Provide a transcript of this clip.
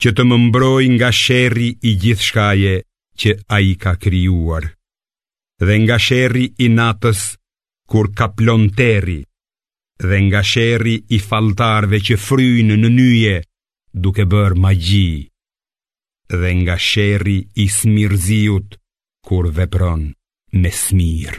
që të më mbroj nga sherri i gjithçkaje që ai ka krijuar, dhe nga sherri i natës kur kaplon terri, dhe nga sherri i falltarëve që fryjnë në nyje duke bërë magji, dhe nga sherri i smirëziut kur vepron me smirë.